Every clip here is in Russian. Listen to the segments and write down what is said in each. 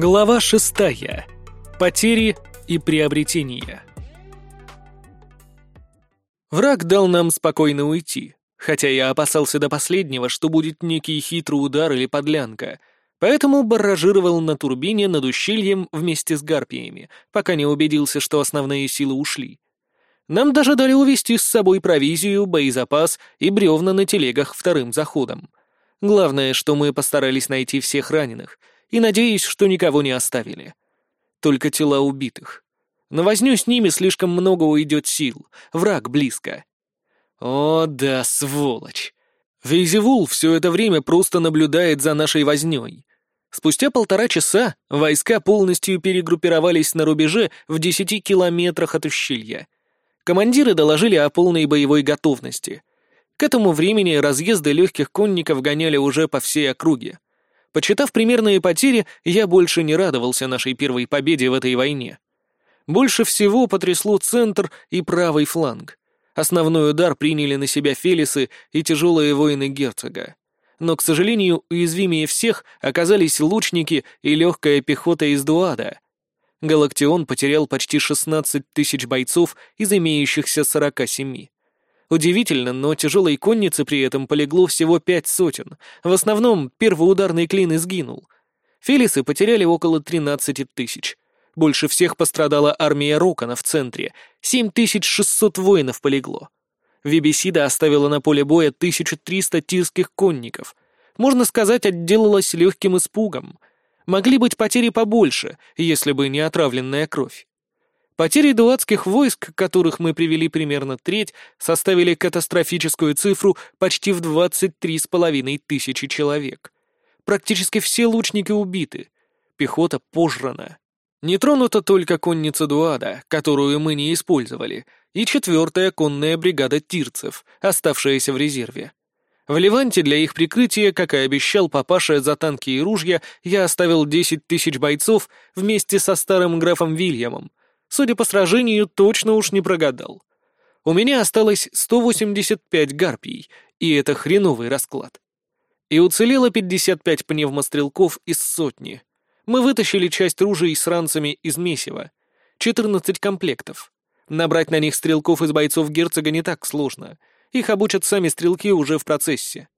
Глава шестая. Потери и приобретения. Враг дал нам спокойно уйти, хотя я опасался до последнего, что будет некий хитрый удар или подлянка, поэтому барражировал на турбине над ущельем вместе с гарпиями, пока не убедился, что основные силы ушли. Нам даже дали увезти с собой провизию, боезапас и бревна на телегах вторым заходом. Главное, что мы постарались найти всех раненых — и надеюсь, что никого не оставили. Только тела убитых. На возню с ними слишком много уйдет сил, враг близко. О, да, сволочь! Вейзевул все это время просто наблюдает за нашей вознёй. Спустя полтора часа войска полностью перегруппировались на рубеже в десяти километрах от ущелья. Командиры доложили о полной боевой готовности. К этому времени разъезды легких конников гоняли уже по всей округе. Почитав примерные потери, я больше не радовался нашей первой победе в этой войне. Больше всего потрясло центр и правый фланг. Основной удар приняли на себя Фелисы и тяжелые воины герцога. Но, к сожалению, уязвимее всех оказались лучники и легкая пехота из Дуада. Галактион потерял почти 16 тысяч бойцов из имеющихся 47. Удивительно, но тяжелой конницы при этом полегло всего пять сотен. В основном первый ударный клин изгинул. Фелисы потеряли около 13 тысяч. Больше всех пострадала армия Рокона в центре. 7600 воинов полегло. Вибисида оставила на поле боя 1300 тирских конников. Можно сказать, отделалась легким испугом. Могли быть потери побольше, если бы не отравленная кровь. Потери дуатских войск, которых мы привели примерно треть, составили катастрофическую цифру почти в 23,5 тысячи человек. Практически все лучники убиты. Пехота пожрана. Не тронута только конница Дуада, которую мы не использовали, и четвертая конная бригада тирцев, оставшаяся в резерве. В Леванте для их прикрытия, как и обещал папаша за танки и ружья, я оставил 10 тысяч бойцов вместе со старым графом Вильямом, Судя по сражению, точно уж не прогадал. У меня осталось 185 гарпий, и это хреновый расклад. И уцелело 55 пневмострелков из сотни. Мы вытащили часть ружей с ранцами из месива. 14 комплектов. Набрать на них стрелков из бойцов герцога не так сложно. Их обучат сами стрелки уже в процессе.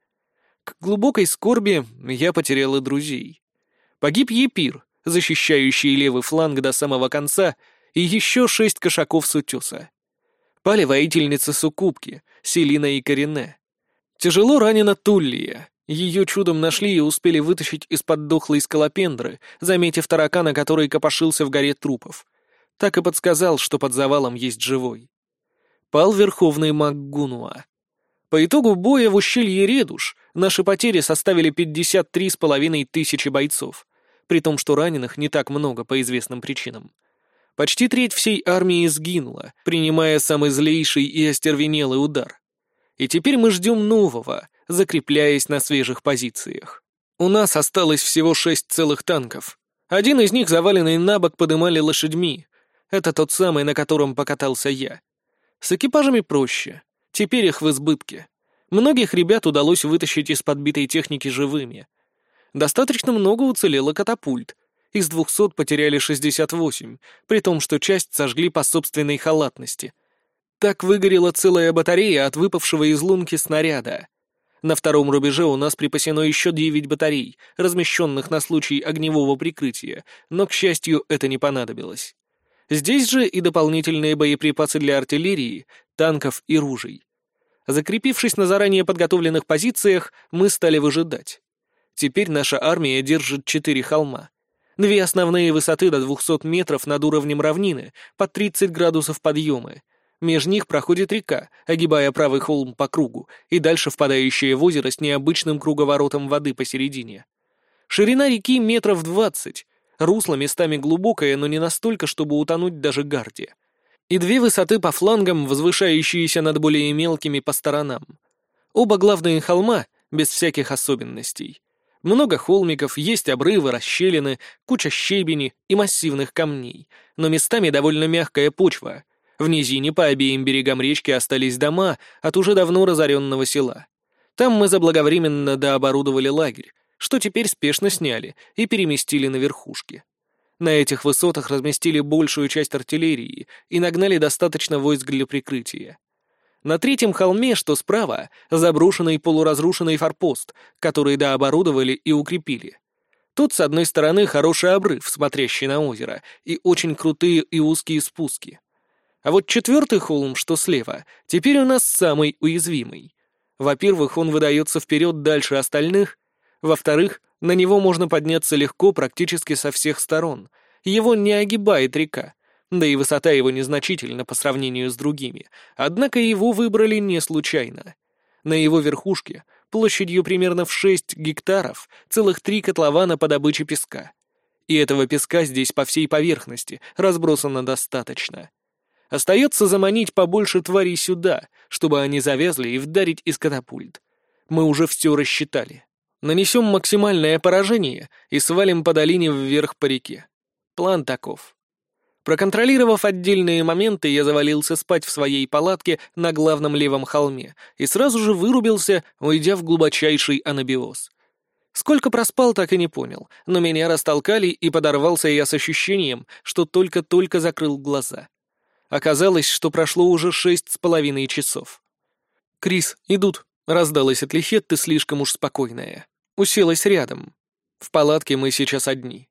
К глубокой скорби я потерял и друзей. Погиб Епир, защищающий левый фланг до самого конца, и еще шесть кошаков с утеса. Пали воительницы Сукубки, Селина и Корене. Тяжело ранена Туллия. Ее чудом нашли и успели вытащить из-под дохлой скалопендры, заметив таракана, который копошился в горе трупов. Так и подсказал, что под завалом есть живой. Пал верховный маг Гунуа. По итогу боя в ущелье Редуш наши потери составили 53,5 тысячи бойцов, при том, что раненых не так много по известным причинам. Почти треть всей армии сгинула, принимая самый злейший и остервенелый удар. И теперь мы ждем нового, закрепляясь на свежих позициях. У нас осталось всего шесть целых танков. Один из них, заваленный на бок, подымали лошадьми. Это тот самый, на котором покатался я. С экипажами проще. Теперь их в избытке. Многих ребят удалось вытащить из подбитой техники живыми. Достаточно много уцелело катапульт, из двухсот потеряли 68, при том, что часть сожгли по собственной халатности. Так выгорела целая батарея от выпавшего из лунки снаряда. На втором рубеже у нас припасено еще девять батарей, размещенных на случай огневого прикрытия, но, к счастью, это не понадобилось. Здесь же и дополнительные боеприпасы для артиллерии, танков и ружей. Закрепившись на заранее подготовленных позициях, мы стали выжидать. Теперь наша армия держит четыре холма. Две основные высоты до 200 метров над уровнем равнины, по 30 градусов подъемы. Меж них проходит река, огибая правый холм по кругу, и дальше впадающее в озеро с необычным круговоротом воды посередине. Ширина реки метров двадцать, русло местами глубокое, но не настолько, чтобы утонуть даже гарде. И две высоты по флангам, возвышающиеся над более мелкими по сторонам. Оба главные холма, без всяких особенностей. Много холмиков, есть обрывы, расщелины, куча щебени и массивных камней, но местами довольно мягкая почва. В низине по обеим берегам речки остались дома от уже давно разоренного села. Там мы заблаговременно дооборудовали лагерь, что теперь спешно сняли и переместили на верхушки. На этих высотах разместили большую часть артиллерии и нагнали достаточно войск для прикрытия. На третьем холме, что справа, заброшенный полуразрушенный форпост, который дооборудовали и укрепили. Тут, с одной стороны, хороший обрыв, смотрящий на озеро, и очень крутые и узкие спуски. А вот четвертый холм, что слева, теперь у нас самый уязвимый. Во-первых, он выдается вперед дальше остальных. Во-вторых, на него можно подняться легко практически со всех сторон. Его не огибает река, да и высота его незначительна по сравнению с другими. Однако его выбрали не случайно. На его верхушке, площадью примерно в 6 гектаров, целых три котлована по добыче песка. И этого песка здесь по всей поверхности разбросано достаточно. Остается заманить побольше тварей сюда, чтобы они завязли и вдарить из катапульт. Мы уже все рассчитали. Нанесем максимальное поражение и свалим по долине вверх по реке. План таков. Проконтролировав отдельные моменты, я завалился спать в своей палатке на главном левом холме и сразу же вырубился, уйдя в глубочайший анабиоз. Сколько проспал, так и не понял, но меня растолкали, и подорвался я с ощущением, что только-только закрыл глаза. Оказалось, что прошло уже шесть с половиной часов. «Крис, идут», — раздалась от Лихетты слишком уж спокойная. Уселась рядом. В палатке мы сейчас одни.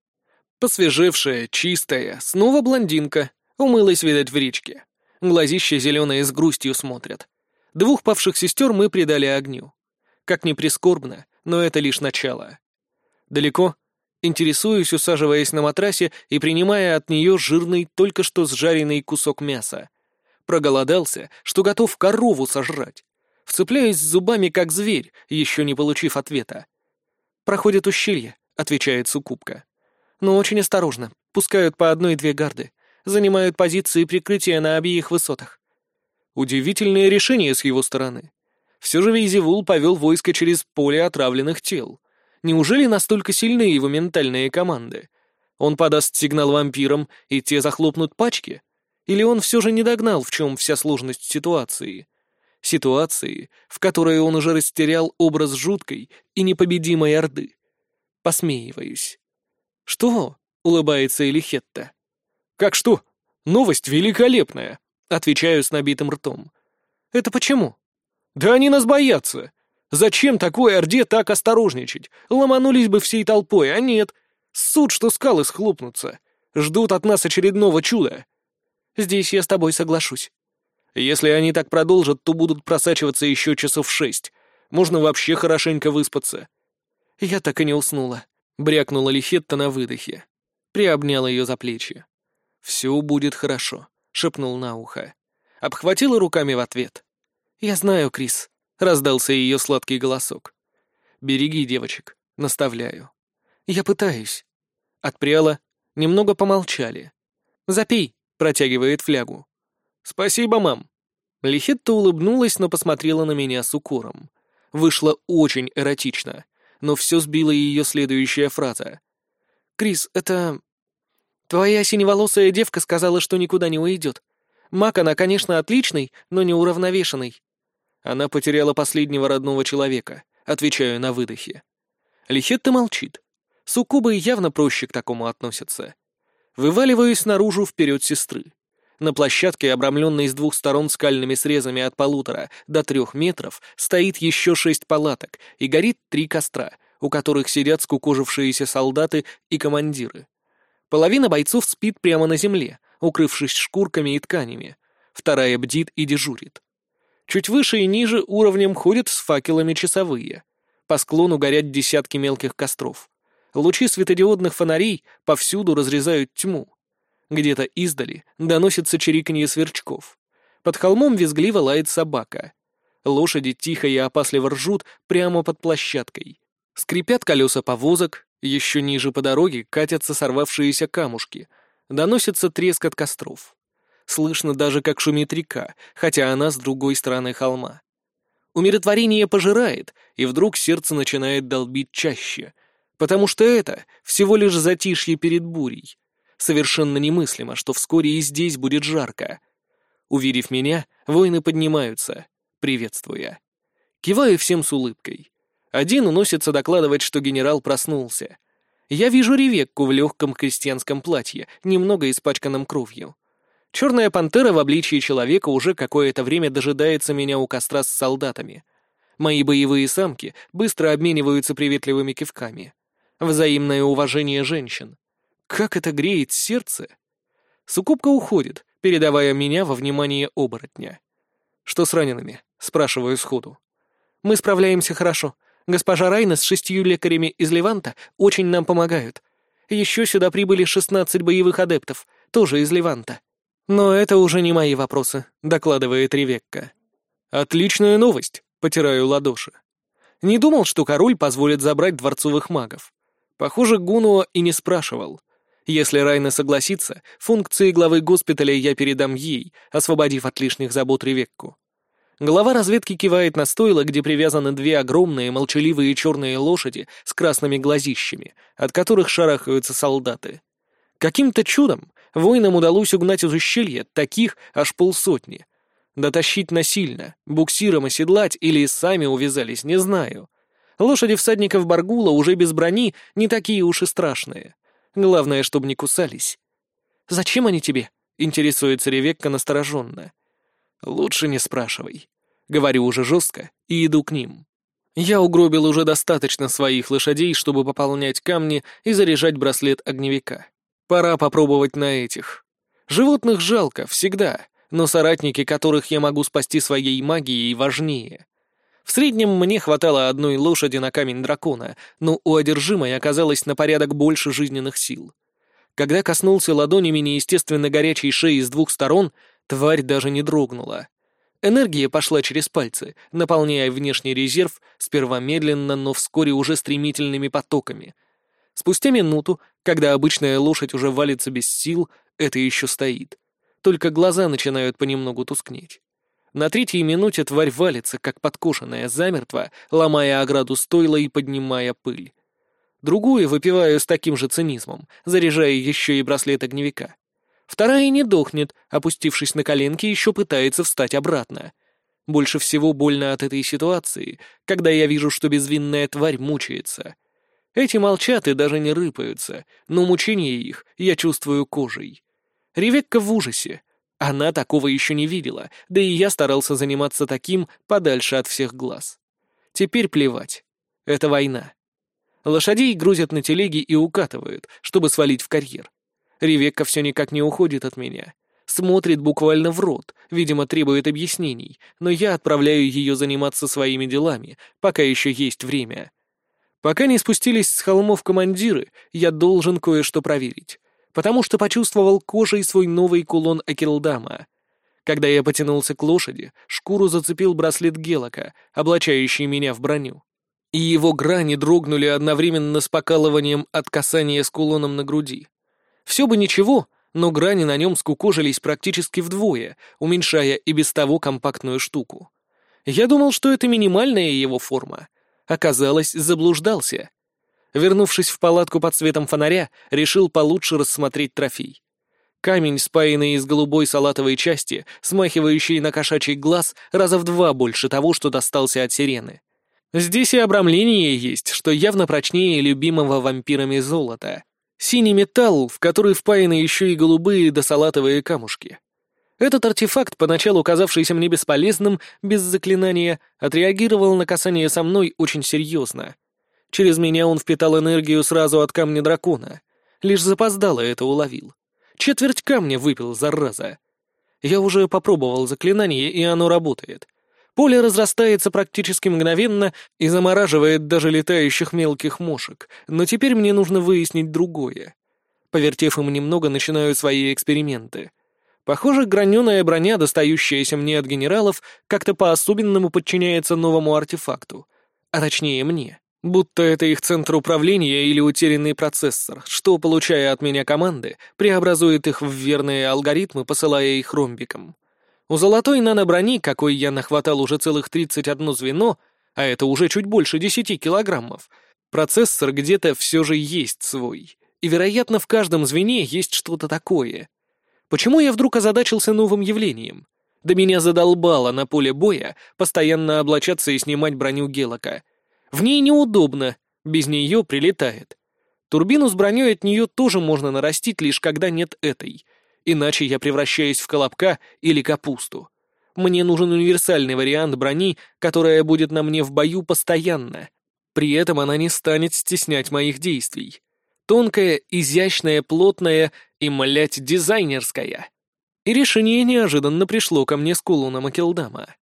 Посвежевшая, чистая, снова блондинка. Умылась, видать, в речке. Глазища зеленые с грустью смотрят. Двух павших сестер мы предали огню. Как ни прискорбно, но это лишь начало. Далеко? Интересуюсь, усаживаясь на матрасе и принимая от нее жирный, только что сжаренный кусок мяса. Проголодался, что готов корову сожрать. Вцепляюсь зубами, как зверь, еще не получив ответа. «Проходят ущелье», — отвечает Сукубка. «Но очень осторожно. Пускают по одной-две гарды. Занимают позиции прикрытия на обеих высотах». Удивительное решение с его стороны. Все же Вейзевул повел войско через поле отравленных тел. Неужели настолько сильны его ментальные команды? Он подаст сигнал вампирам, и те захлопнут пачки? Или он все же не догнал, в чем вся сложность ситуации? Ситуации, в которой он уже растерял образ жуткой и непобедимой Орды. Посмеиваюсь. «Что?» — улыбается Элихетта. «Как что? Новость великолепная!» — отвечаю с набитым ртом. «Это почему?» «Да они нас боятся! Зачем такой Орде так осторожничать? Ломанулись бы всей толпой, а нет. Суд, что скалы схлопнутся. Ждут от нас очередного чуда». «Здесь я с тобой соглашусь. Если они так продолжат, то будут просачиваться еще часов шесть. Можно вообще хорошенько выспаться. Я так и не уснула. Брякнула Лихетта на выдохе. Приобнял ее за плечи. «Все будет хорошо», — шепнул на ухо. Обхватила руками в ответ. «Я знаю, Крис», — раздался ее сладкий голосок. «Береги девочек, наставляю». «Я пытаюсь». Отпряла, немного помолчали. «Запей», — протягивает флягу. «Спасибо, мам». Лихетта улыбнулась, но посмотрела на меня с укором. Вышло очень эротично, но все сбила ее следующая фраза. «Крис, это... Твоя синеволосая девка сказала, что никуда не уйдет. Мак она, конечно, отличный, но не уравновешенный». Она потеряла последнего родного человека, отвечаю на выдохе. Лихетта молчит. Суккубы явно проще к такому относятся. Вываливаюсь наружу вперед сестры. На площадке, обрамленной с двух сторон скальными срезами от полутора до трех метров, стоит еще шесть палаток и горит три костра, у которых сидят скукожившиеся солдаты и командиры. Половина бойцов спит прямо на земле, укрывшись шкурками и тканями. Вторая бдит и дежурит. Чуть выше и ниже уровнем ходят с факелами часовые. По склону горят десятки мелких костров. Лучи светодиодных фонарей повсюду разрезают тьму. Где-то издали доносится чириканье сверчков. Под холмом визгливо лает собака. Лошади тихо и опасливо ржут прямо под площадкой. Скрипят колеса повозок, еще ниже по дороге катятся сорвавшиеся камушки. Доносится треск от костров. Слышно даже, как шумит река, хотя она с другой стороны холма. Умиротворение пожирает, и вдруг сердце начинает долбить чаще, потому что это всего лишь затишье перед бурей, Совершенно немыслимо, что вскоре и здесь будет жарко. Увидев меня, воины поднимаются, приветствуя. Киваю всем с улыбкой. Один уносится докладывать, что генерал проснулся. Я вижу Ревекку в легком крестьянском платье, немного испачканном кровью. Черная пантера в обличии человека уже какое-то время дожидается меня у костра с солдатами. Мои боевые самки быстро обмениваются приветливыми кивками. Взаимное уважение женщин. Как это греет сердце! Сукупка уходит, передавая меня во внимание оборотня. «Что с ранеными?» — спрашиваю сходу. «Мы справляемся хорошо. Госпожа Райна с шестью лекарями из Леванта очень нам помогают. Еще сюда прибыли шестнадцать боевых адептов, тоже из Леванта. Но это уже не мои вопросы», — докладывает Ревекка. «Отличная новость», — потираю ладоши. Не думал, что король позволит забрать дворцовых магов. Похоже, Гунуа и не спрашивал. Если Райна согласится, функции главы госпиталя я передам ей, освободив от лишних забот Ревекку. Глава разведки кивает на стойло, где привязаны две огромные молчаливые черные лошади с красными глазищами, от которых шарахаются солдаты. Каким-то чудом воинам удалось угнать из ущелья таких аж полсотни. Дотащить насильно, буксиром оседлать или сами увязались, не знаю. Лошади всадников Баргула уже без брони не такие уж и страшные. Главное, чтобы не кусались. «Зачем они тебе?» — интересуется Ревекка настороженно. «Лучше не спрашивай». Говорю уже жестко и иду к ним. Я угробил уже достаточно своих лошадей, чтобы пополнять камни и заряжать браслет огневика. Пора попробовать на этих. Животных жалко, всегда, но соратники, которых я могу спасти своей магией, важнее. В среднем мне хватало одной лошади на камень дракона, но у одержимой оказалось на порядок больше жизненных сил. Когда коснулся ладонями неестественно горячей шеи с двух сторон, тварь даже не дрогнула. Энергия пошла через пальцы, наполняя внешний резерв сперва медленно, но вскоре уже стремительными потоками. Спустя минуту, когда обычная лошадь уже валится без сил, это еще стоит. Только глаза начинают понемногу тускнеть. На третьей минуте тварь валится, как подкошенная, замертво, ломая ограду стойла и поднимая пыль. Другую выпиваю с таким же цинизмом, заряжая еще и браслет огневика. Вторая не дохнет, опустившись на коленки, еще пытается встать обратно. Больше всего больно от этой ситуации, когда я вижу, что безвинная тварь мучается. Эти молчат и даже не рыпаются, но мучение их я чувствую кожей. Ревекка в ужасе, она такого еще не видела, да и я старался заниматься таким подальше от всех глаз. Теперь плевать. Это война. Лошадей грузят на телеги и укатывают, чтобы свалить в карьер. Ревекка все никак не уходит от меня. Смотрит буквально в рот, видимо, требует объяснений, но я отправляю ее заниматься своими делами, пока еще есть время. Пока не спустились с холмов командиры, я должен кое-что проверить потому что почувствовал кожей свой новый кулон Акилдама. Когда я потянулся к лошади, шкуру зацепил браслет Гелока, облачающий меня в броню. И его грани дрогнули одновременно с покалыванием от касания с кулоном на груди. Все бы ничего, но грани на нем скукожились практически вдвое, уменьшая и без того компактную штуку. Я думал, что это минимальная его форма. Оказалось, заблуждался. Вернувшись в палатку под светом фонаря, решил получше рассмотреть трофей. Камень, спаянный из голубой салатовой части, смахивающий на кошачий глаз, раза в два больше того, что достался от сирены. Здесь и обрамление есть, что явно прочнее любимого вампирами золота. Синий металл, в который впаяны еще и голубые да салатовые камушки. Этот артефакт, поначалу казавшийся мне бесполезным, без заклинания, отреагировал на касание со мной очень серьезно — Через меня он впитал энергию сразу от камня дракона. Лишь запоздало это уловил. Четверть камня выпил, зараза. Я уже попробовал заклинание, и оно работает. Поле разрастается практически мгновенно и замораживает даже летающих мелких мошек, но теперь мне нужно выяснить другое. Повертев им немного, начинаю свои эксперименты. Похоже, граненая броня, достающаяся мне от генералов, как-то по-особенному подчиняется новому артефакту, а точнее мне. Будто это их центр управления или утерянный процессор, что, получая от меня команды, преобразует их в верные алгоритмы, посылая их ромбиком. У золотой наноброни, какой я нахватал уже целых 31 звено, а это уже чуть больше 10 килограммов, процессор где-то все же есть свой. И, вероятно, в каждом звене есть что-то такое. Почему я вдруг озадачился новым явлением? Да меня задолбало на поле боя постоянно облачаться и снимать броню Гелока — в ней неудобно, без нее прилетает. Турбину с броней от нее тоже можно нарастить, лишь когда нет этой. Иначе я превращаюсь в колобка или капусту. Мне нужен универсальный вариант брони, которая будет на мне в бою постоянно. При этом она не станет стеснять моих действий. Тонкая, изящная, плотная и, млять, дизайнерская. И решение неожиданно пришло ко мне с кулона Макелдама.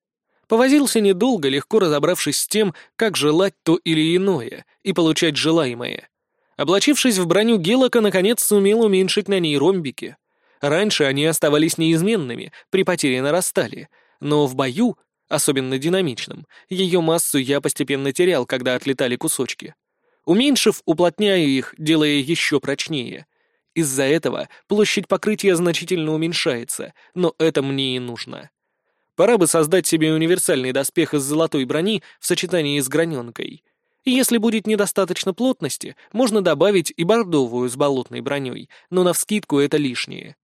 Повозился недолго, легко разобравшись с тем, как желать то или иное и получать желаемое. Облачившись в броню Гелока, наконец сумел уменьшить на ней ромбики. Раньше они оставались неизменными, при потере нарастали, но в бою, особенно динамичном, ее массу я постепенно терял, когда отлетали кусочки. Уменьшив, уплотняю их, делая еще прочнее. Из-за этого площадь покрытия значительно уменьшается, но это мне и нужно. Пора бы создать себе универсальный доспех из золотой брони в сочетании с граненкой — если будет недостаточно плотности, можно добавить и бордовую с болотной броней, но навскидку это лишнее.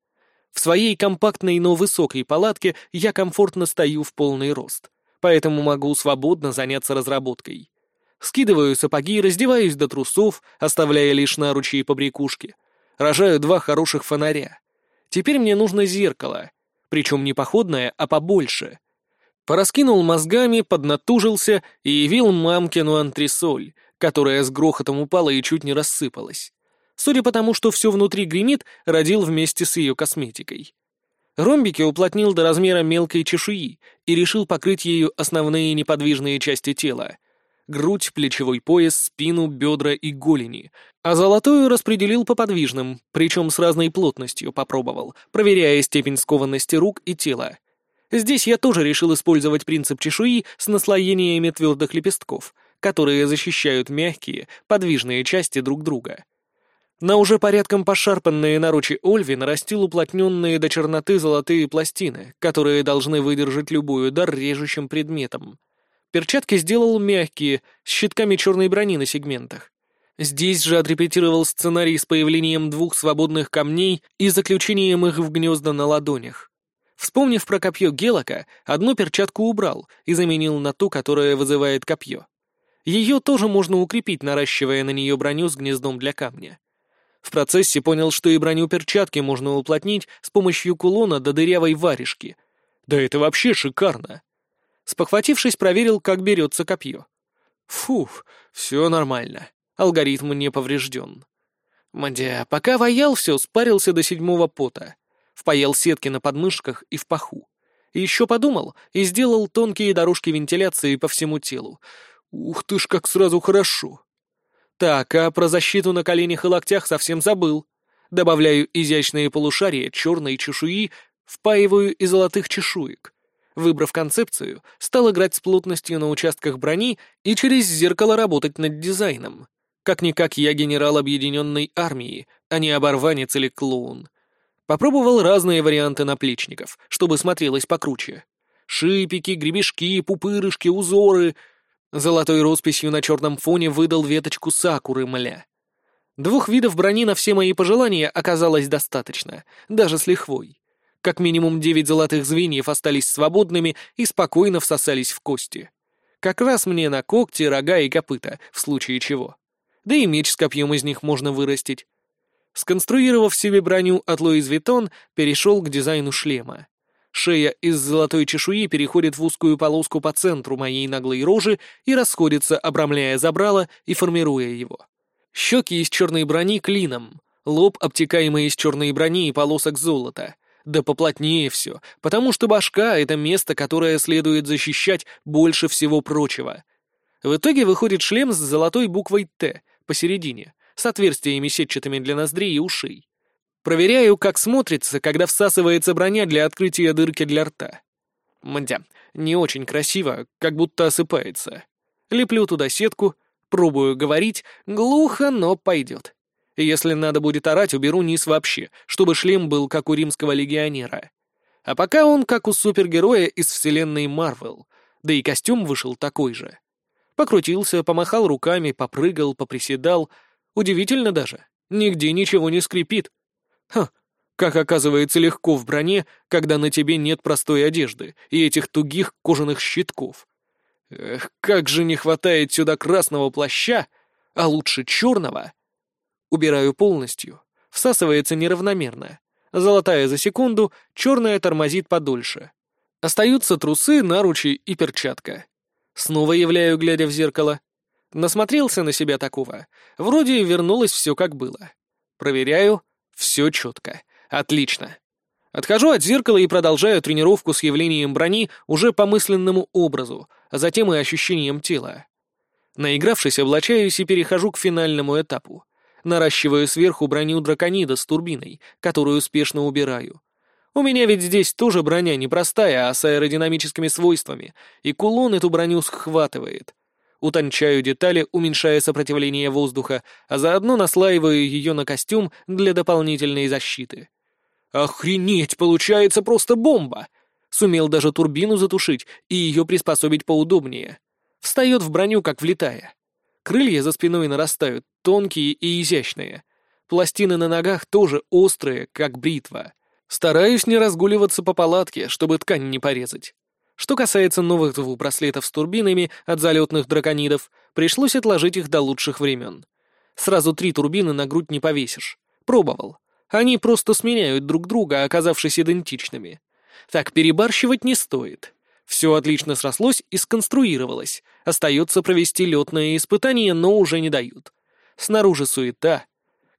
В своей компактной, но высокой палатке я комфортно стою в полный рост, поэтому могу свободно заняться разработкой. Скидываю сапоги, раздеваюсь до трусов, оставляя лишь наручи и побрякушки. Рожаю два хороших фонаря. Теперь мне нужно зеркало, причем не походное, а побольше — Пораскинул мозгами, поднатужился и явил мамкину антресоль, которая с грохотом упала и чуть не рассыпалась. Судя по тому, что все внутри гремит, родил вместе с ее косметикой. Ромбики уплотнил до размера мелкой чешуи и решил покрыть ею основные неподвижные части тела — грудь, плечевой пояс, спину, бедра и голени, а золотую распределил по подвижным, причем с разной плотностью попробовал, проверяя степень скованности рук и тела — Здесь я тоже решил использовать принцип чешуи с наслоениями твердых лепестков, которые защищают мягкие, подвижные части друг друга. На уже порядком пошарпанные наручи Ольви нарастил уплотненные до черноты золотые пластины, которые должны выдержать любой удар режущим предметом. Перчатки сделал мягкие, с щитками черной брони на сегментах. Здесь же отрепетировал сценарий с появлением двух свободных камней и заключением их в гнезда на ладонях. Вспомнив про копье Гелока, одну перчатку убрал и заменил на ту, которая вызывает копье. Ее тоже можно укрепить, наращивая на нее броню с гнездом для камня. В процессе понял, что и броню перчатки можно уплотнить с помощью кулона до дырявой варежки. Да это вообще шикарно! Спохватившись, проверил, как берется копье. Фух, все нормально. Алгоритм не поврежден. Мадя, пока ваял все, спарился до седьмого пота впаял сетки на подмышках и в паху. Еще подумал и сделал тонкие дорожки вентиляции по всему телу. Ух ты ж, как сразу хорошо. Так, а про защиту на коленях и локтях совсем забыл. Добавляю изящные полушария черной чешуи, впаиваю и золотых чешуек. Выбрав концепцию, стал играть с плотностью на участках брони и через зеркало работать над дизайном. Как-никак я генерал объединенной армии, а не оборванец или клоун. Попробовал разные варианты наплечников, чтобы смотрелось покруче. Шипики, гребешки, пупырышки, узоры. Золотой росписью на черном фоне выдал веточку сакуры мля. Двух видов брони на все мои пожелания оказалось достаточно, даже с лихвой. Как минимум девять золотых звеньев остались свободными и спокойно всосались в кости. Как раз мне на когти, рога и копыта, в случае чего. Да и меч с копьем из них можно вырастить. Сконструировав себе броню от Луис Виттон, перешел к дизайну шлема. Шея из золотой чешуи переходит в узкую полоску по центру моей наглой рожи и расходится, обрамляя забрало и формируя его. Щеки из черной брони клином, лоб, обтекаемый из черной брони и полосок золота. Да поплотнее все, потому что башка — это место, которое следует защищать больше всего прочего. В итоге выходит шлем с золотой буквой «Т» посередине — с отверстиями сетчатыми для ноздрей и ушей. Проверяю, как смотрится, когда всасывается броня для открытия дырки для рта. Мдя, не очень красиво, как будто осыпается. Леплю туда сетку, пробую говорить, глухо, но пойдет. Если надо будет орать, уберу низ вообще, чтобы шлем был как у римского легионера. А пока он как у супергероя из вселенной Марвел, да и костюм вышел такой же. Покрутился, помахал руками, попрыгал, поприседал — Удивительно даже. Нигде ничего не скрипит. Ха, как оказывается легко в броне, когда на тебе нет простой одежды и этих тугих кожаных щитков. Эх, как же не хватает сюда красного плаща, а лучше черного. Убираю полностью. Всасывается неравномерно. Золотая за секунду, черная тормозит подольше. Остаются трусы, наручи и перчатка. Снова являю, глядя в зеркало. Насмотрелся на себя такого. Вроде вернулось все как было. Проверяю. Все четко. Отлично. Отхожу от зеркала и продолжаю тренировку с явлением брони уже по мысленному образу, а затем и ощущением тела. Наигравшись, облачаюсь и перехожу к финальному этапу. Наращиваю сверху броню драконида с турбиной, которую успешно убираю. У меня ведь здесь тоже броня непростая, а с аэродинамическими свойствами, и кулон эту броню схватывает. Утончаю детали, уменьшая сопротивление воздуха, а заодно наслаиваю ее на костюм для дополнительной защиты. Охренеть, получается просто бомба! Сумел даже турбину затушить и ее приспособить поудобнее. Встает в броню, как влетая. Крылья за спиной нарастают, тонкие и изящные. Пластины на ногах тоже острые, как бритва. Стараюсь не разгуливаться по палатке, чтобы ткань не порезать. Что касается новых двух браслетов с турбинами от залетных драконидов, пришлось отложить их до лучших времен. Сразу три турбины на грудь не повесишь. Пробовал. Они просто сменяют друг друга, оказавшись идентичными. Так перебарщивать не стоит. Все отлично срослось и сконструировалось. Остается провести летное испытание, но уже не дают. Снаружи суета.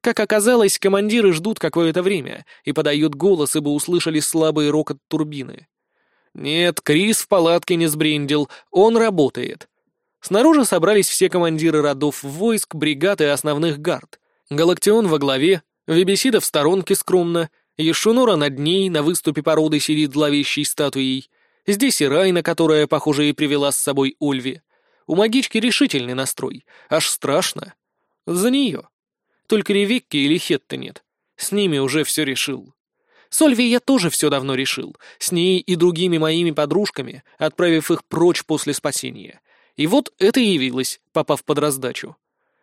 Как оказалось, командиры ждут какое-то время и подают голос, ибо услышали слабый рокот турбины. Нет, Крис в палатке не сбрендил, он работает. Снаружи собрались все командиры родов войск, бригад и основных гард. Галактион во главе, Вебесида в сторонке скромно, Ешунора над ней на выступе породы сидит зловещей статуей. Здесь и Райна, которая, похоже, и привела с собой Ольви. У магички решительный настрой, аж страшно. За нее. Только Ревекки или Хетта нет. С ними уже все решил. С Ольви я тоже все давно решил, с ней и другими моими подружками, отправив их прочь после спасения. И вот это явилось, попав под раздачу.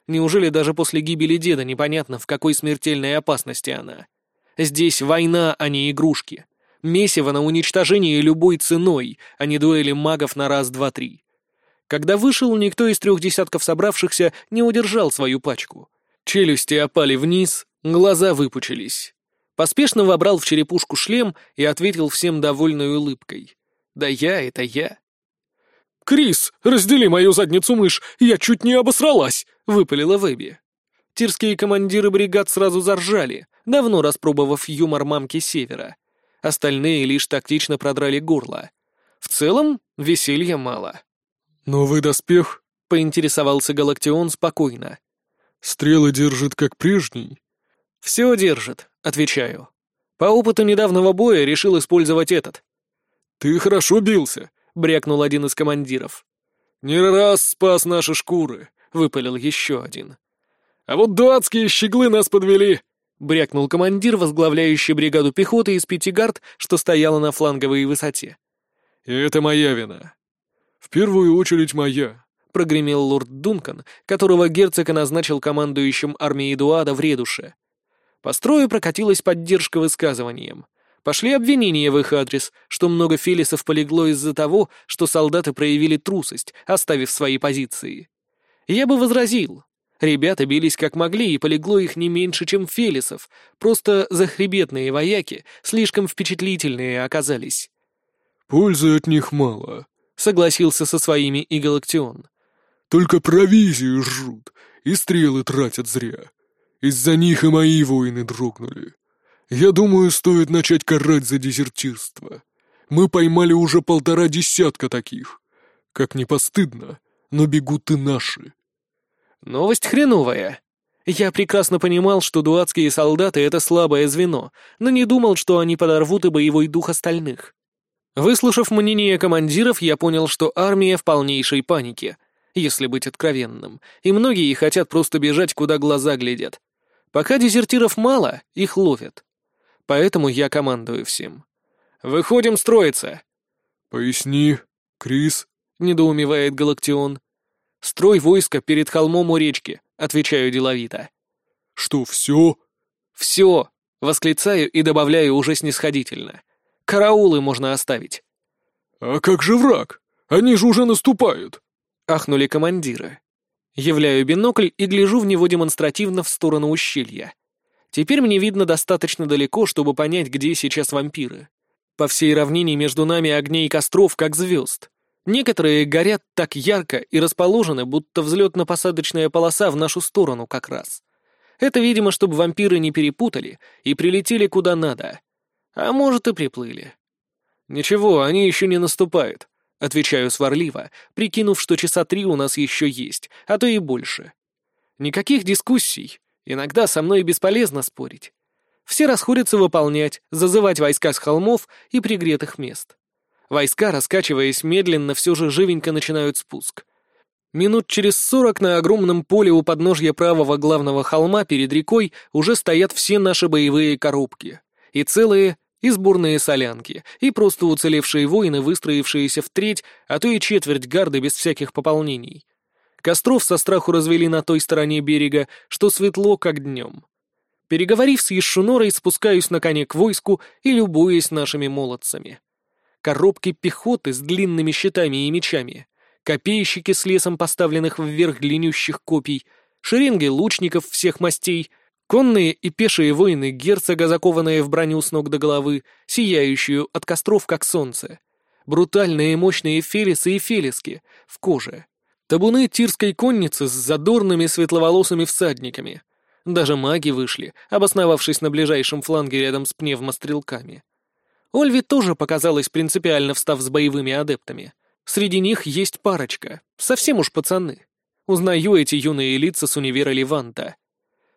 Неужели даже после гибели деда непонятно, в какой смертельной опасности она? Здесь война, а не игрушки. Месиво на уничтожение любой ценой, а не дуэли магов на раз-два-три. Когда вышел, никто из трех десятков собравшихся не удержал свою пачку. Челюсти опали вниз, глаза выпучились. Поспешно вобрал в черепушку шлем и ответил всем довольной улыбкой. «Да я — это я». «Крис, раздели мою задницу мышь, я чуть не обосралась!» — выпалила Вэби. Тирские командиры бригад сразу заржали, давно распробовав юмор мамки Севера. Остальные лишь тактично продрали горло. В целом, веселья мало. «Новый доспех?» — поинтересовался Галактион спокойно. «Стрелы держит как прежний?» «Все держит», — отвечаю. По опыту недавнего боя решил использовать этот. «Ты хорошо бился», брякнул один из командиров. «Не раз спас наши шкуры», — выпалил еще один. «А вот датские щеглы нас подвели», — брякнул командир, возглавляющий бригаду пехоты из пяти гард, что стояла на фланговой высоте. «И это моя вина. В первую очередь моя», — прогремел лорд Дункан, которого герцог назначил командующим армией Дуада в Редуше. По строю прокатилась поддержка высказыванием — Пошли обвинения в их адрес, что много фелисов полегло из-за того, что солдаты проявили трусость, оставив свои позиции. Я бы возразил. Ребята бились как могли, и полегло их не меньше, чем фелисов, просто захребетные вояки слишком впечатлительные оказались. «Пользы от них мало», — согласился со своими и Галактион. «Только провизию жрут, и стрелы тратят зря. Из-за них и мои воины дрогнули. Я думаю, стоит начать карать за дезертирство. Мы поймали уже полтора десятка таких. Как не постыдно, но бегут и наши. Новость хреновая. Я прекрасно понимал, что дуатские солдаты — это слабое звено, но не думал, что они подорвут и боевой дух остальных. Выслушав мнение командиров, я понял, что армия в полнейшей панике, если быть откровенным, и многие хотят просто бежать, куда глаза глядят. Пока дезертиров мало, их ловят. Поэтому я командую всем. «Выходим строиться!» «Поясни, Крис», — недоумевает Галактион. «Строй войска перед холмом у речки», — отвечаю деловито. «Что, все?» «Все!» — восклицаю и добавляю уже снисходительно. «Караулы можно оставить». «А как же враг? Они же уже наступают!» — ахнули командиры. Являю бинокль и гляжу в него демонстративно в сторону ущелья. Теперь мне видно достаточно далеко, чтобы понять, где сейчас вампиры. По всей равнине между нами огней и костров, как звезд. Некоторые горят так ярко и расположены, будто взлетно-посадочная полоса в нашу сторону как раз. Это, видимо, чтобы вампиры не перепутали и прилетели куда надо. А может, и приплыли. «Ничего, они еще не наступают», — отвечаю сварливо, прикинув, что часа три у нас еще есть, а то и больше. Никаких дискуссий. Иногда со мной бесполезно спорить. Все расходятся выполнять, зазывать войска с холмов и пригретых мест. Войска, раскачиваясь медленно, все же живенько начинают спуск. Минут через сорок на огромном поле у подножья правого главного холма перед рекой уже стоят все наши боевые коробки. И целые, и сборные солянки, и просто уцелевшие воины, выстроившиеся в треть, а то и четверть гарды без всяких пополнений. Костров со страху развели на той стороне берега, что светло, как днем. Переговорив с Ешунорой, спускаюсь на коне к войску и любуюсь нашими молодцами коробки пехоты с длинными щитами и мечами, копейщики с лесом поставленных вверх длиннющих копий, шеренги лучников всех мастей, конные и пешие воины герцога, закованные в броню с ног до головы, сияющую от костров, как солнце, брутальные и мощные фелисы и фелиски в коже, табуны тирской конницы с задорными светловолосыми всадниками. Даже маги вышли, обосновавшись на ближайшем фланге рядом с пневмострелками. Ольви тоже показалась принципиально встав с боевыми адептами. Среди них есть парочка, совсем уж пацаны. Узнаю эти юные лица с универа Леванта.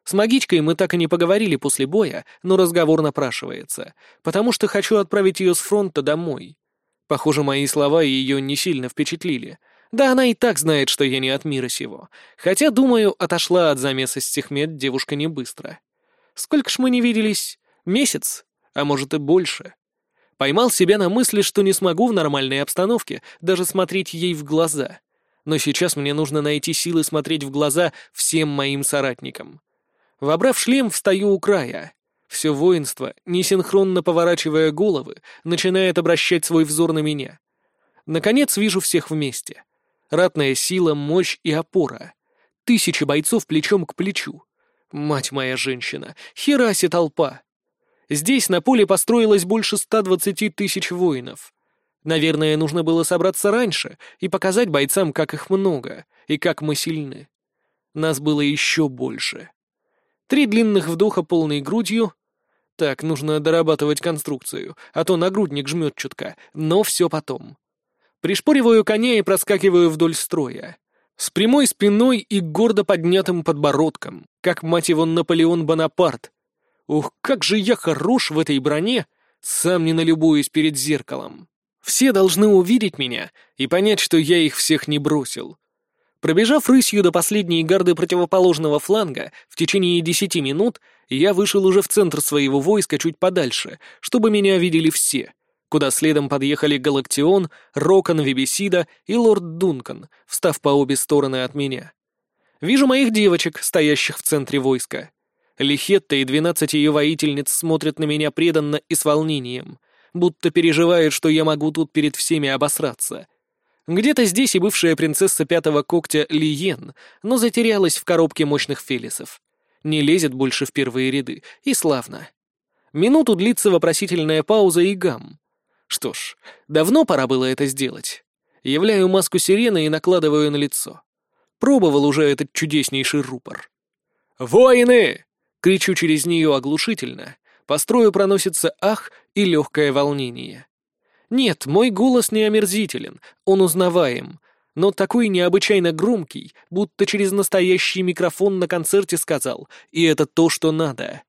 С магичкой мы так и не поговорили после боя, но разговор напрашивается, потому что хочу отправить ее с фронта домой. Похоже, мои слова ее не сильно впечатлили. Да она и так знает, что я не от мира сего. Хотя, думаю, отошла от замеса с техмет девушка не быстро. Сколько ж мы не виделись? Месяц? А может и больше. Поймал себя на мысли, что не смогу в нормальной обстановке даже смотреть ей в глаза. Но сейчас мне нужно найти силы смотреть в глаза всем моим соратникам. Вобрав шлем, встаю у края. Все воинство, несинхронно поворачивая головы, начинает обращать свой взор на меня. Наконец вижу всех вместе. Ратная сила, мощь и опора. Тысячи бойцов плечом к плечу. Мать моя женщина, хераси толпа. Здесь на поле построилось больше 120 тысяч воинов. Наверное, нужно было собраться раньше и показать бойцам, как их много и как мы сильны. Нас было еще больше. Три длинных вдоха полной грудью. Так, нужно дорабатывать конструкцию, а то нагрудник жмет чутка, но все потом. Пришпориваю коня и проскакиваю вдоль строя. С прямой спиной и гордо поднятым подбородком, как, мать его, Наполеон Бонапарт, Ух, как же я хорош в этой броне, сам не налюбуюсь перед зеркалом. Все должны увидеть меня и понять, что я их всех не бросил. Пробежав рысью до последней гарды противоположного фланга в течение десяти минут, я вышел уже в центр своего войска чуть подальше, чтобы меня видели все, куда следом подъехали Галактион, Рокон, Вибисида и Лорд Дункан, встав по обе стороны от меня. Вижу моих девочек, стоящих в центре войска. Лихетта и двенадцать ее воительниц смотрят на меня преданно и с волнением, будто переживают, что я могу тут перед всеми обосраться. Где-то здесь и бывшая принцесса пятого когтя Лиен, но затерялась в коробке мощных фелисов. Не лезет больше в первые ряды, и славно. Минуту длится вопросительная пауза и гам. Что ж, давно пора было это сделать. Являю маску сирены и накладываю на лицо. Пробовал уже этот чудеснейший рупор. «Воины!» Кричу через нее оглушительно. По строю проносится ах и легкое волнение. Нет, мой голос не омерзителен, он узнаваем, но такой необычайно громкий, будто через настоящий микрофон на концерте сказал, и это то, что надо.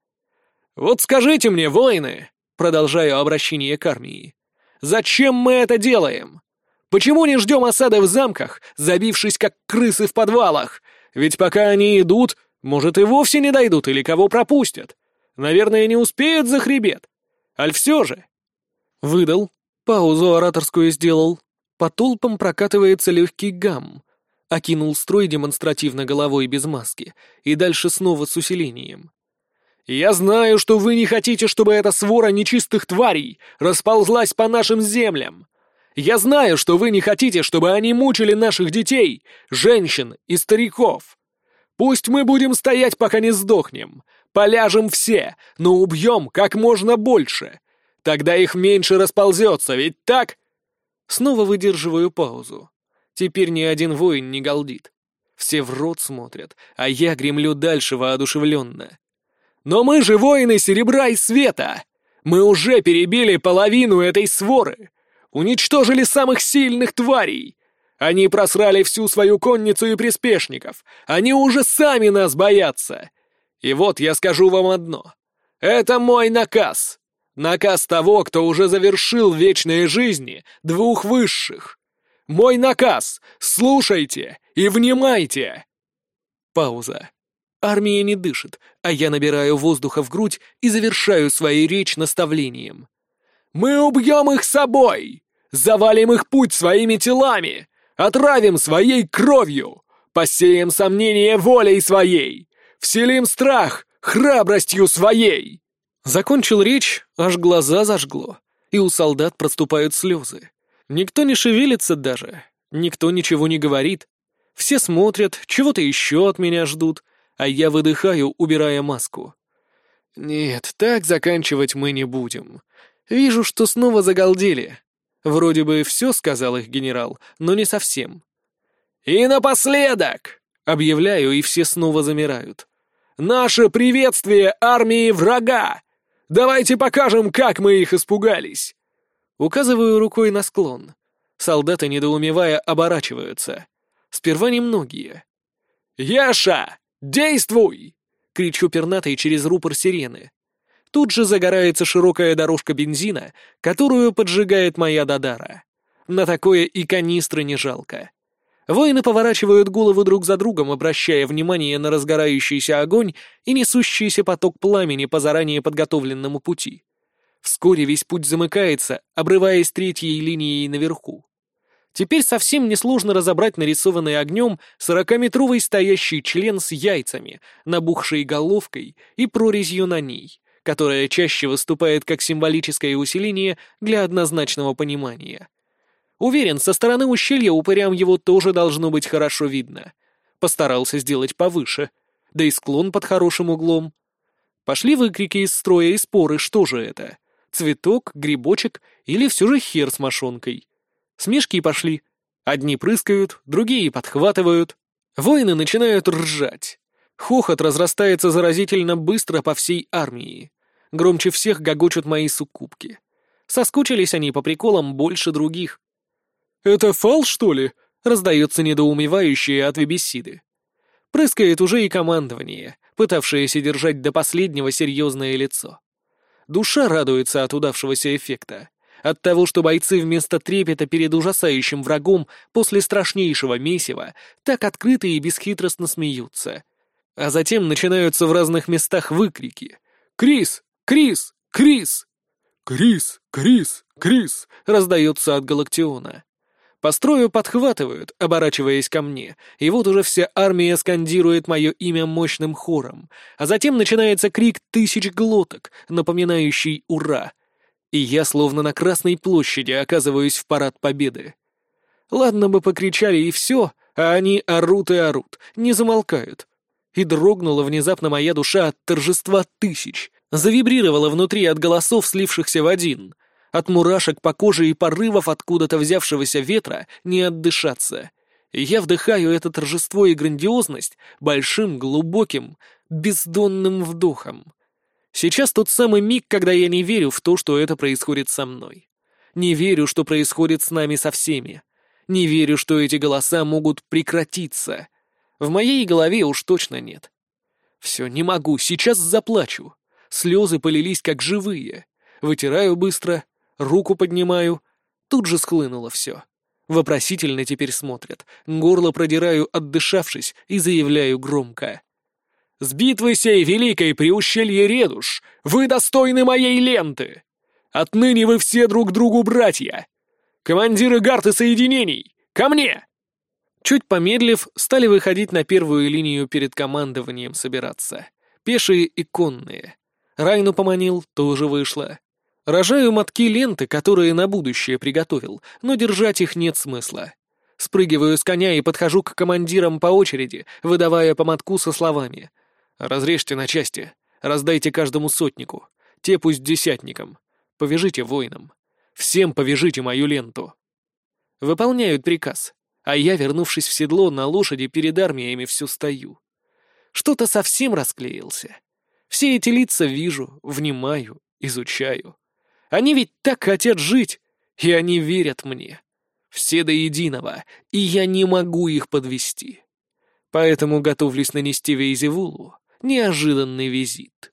«Вот скажите мне, воины!» Продолжаю обращение к армии. «Зачем мы это делаем? Почему не ждем осады в замках, забившись как крысы в подвалах? Ведь пока они идут, может, и вовсе не дойдут или кого пропустят. Наверное, не успеют за хребет. Аль все же. Выдал. Паузу ораторскую сделал. По толпам прокатывается легкий гам. Окинул строй демонстративно головой без маски. И дальше снова с усилением. «Я знаю, что вы не хотите, чтобы эта свора нечистых тварей расползлась по нашим землям. Я знаю, что вы не хотите, чтобы они мучили наших детей, женщин и стариков. Пусть мы будем стоять, пока не сдохнем. Поляжем все, но убьем как можно больше. Тогда их меньше расползется, ведь так?» Снова выдерживаю паузу. Теперь ни один воин не галдит. Все в рот смотрят, а я гремлю дальше воодушевленно. «Но мы же воины серебра и света! Мы уже перебили половину этой своры! Уничтожили самых сильных тварей! Они просрали всю свою конницу и приспешников! Они уже сами нас боятся! И вот я скажу вам одно. Это мой наказ! Наказ того, кто уже завершил вечные жизни двух высших! Мой наказ! Слушайте и внимайте!» Пауза. Армия не дышит, а я набираю воздуха в грудь и завершаю свою речь наставлением. «Мы убьем их собой! Завалим их путь своими телами! Отравим своей кровью! Посеем сомнения волей своей! Вселим страх храбростью своей!» Закончил речь, аж глаза зажгло, и у солдат проступают слезы. Никто не шевелится даже, никто ничего не говорит. Все смотрят, чего-то еще от меня ждут, а я выдыхаю, убирая маску. Нет, так заканчивать мы не будем. Вижу, что снова загалдели. Вроде бы все сказал их генерал, но не совсем. «И напоследок!» — объявляю, и все снова замирают. «Наше приветствие армии врага! Давайте покажем, как мы их испугались!» Указываю рукой на склон. Солдаты, недоумевая, оборачиваются. Сперва немногие. «Яша, действуй!» — кричу пернатой через рупор сирены. Тут же загорается широкая дорожка бензина, которую поджигает моя Дадара. На такое и канистры не жалко. Воины поворачивают головы друг за другом, обращая внимание на разгорающийся огонь и несущийся поток пламени по заранее подготовленному пути. Вскоре весь путь замыкается, обрываясь третьей линией наверху. Теперь совсем несложно разобрать нарисованный огнем сорокаметровый стоящий член с яйцами, набухшей головкой и прорезью на ней, которая чаще выступает как символическое усиление для однозначного понимания. Уверен, со стороны ущелья упырям его тоже должно быть хорошо видно. Постарался сделать повыше, да и склон под хорошим углом. Пошли выкрики из строя и споры, что же это? Цветок, грибочек или все же хер с мошонкой? Смешки пошли. Одни прыскают, другие подхватывают. Воины начинают ржать. Хохот разрастается заразительно быстро по всей армии. Громче всех гогочут мои суккубки. Соскучились они по приколам больше других. «Это фал, что ли?» — раздается недоумевающее от вебессиды. Прыскает уже и командование, пытавшееся держать до последнего серьезное лицо. Душа радуется от удавшегося эффекта. От того, что бойцы вместо трепета перед ужасающим врагом после страшнейшего месива так открыто и бесхитростно смеются. А затем начинаются в разных местах выкрики. «Крис! Крис! Крис!» «Крис! Крис! Крис!» раздается от Галактиона. По строю подхватывают, оборачиваясь ко мне, и вот уже вся армия скандирует мое имя мощным хором, а затем начинается крик тысяч глоток, напоминающий «Ура!» и я словно на Красной площади оказываюсь в парад победы. Ладно бы покричали и все, а они орут и орут, не замолкают. И дрогнула внезапно моя душа от торжества тысяч, завибрировала внутри от голосов, слившихся в один. От мурашек по коже и порывов откуда-то взявшегося ветра не отдышаться. Я вдыхаю это торжество и грандиозность большим, глубоким, бездонным вдохом. Сейчас тот самый миг, когда я не верю в то, что это происходит со мной. Не верю, что происходит с нами со всеми. Не верю, что эти голоса могут прекратиться. В моей голове уж точно нет. Все, не могу, сейчас заплачу. Слезы полились как живые. Вытираю быстро, руку поднимаю. Тут же схлынуло все. Вопросительно теперь смотрят. Горло продираю, отдышавшись, и заявляю громко. С битвы сей великой при ущелье Редуш вы достойны моей ленты. Отныне вы все друг другу братья. Командиры гарты соединений, ко мне!» Чуть помедлив, стали выходить на первую линию перед командованием собираться. Пешие и конные. Райну поманил, тоже вышло. Рожаю мотки ленты, которые на будущее приготовил, но держать их нет смысла. Спрыгиваю с коня и подхожу к командирам по очереди, выдавая по мотку со словами. «Разрежьте на части, раздайте каждому сотнику, те пусть десятникам, повяжите воинам, всем повяжите мою ленту». Выполняют приказ, а я, вернувшись в седло, на лошади перед армиями все стою. Что-то совсем расклеился. Все эти лица вижу, внимаю, изучаю. Они ведь так хотят жить, и они верят мне. Все до единого, и я не могу их подвести. Поэтому готовлюсь нанести Вейзевулу неожиданный визит.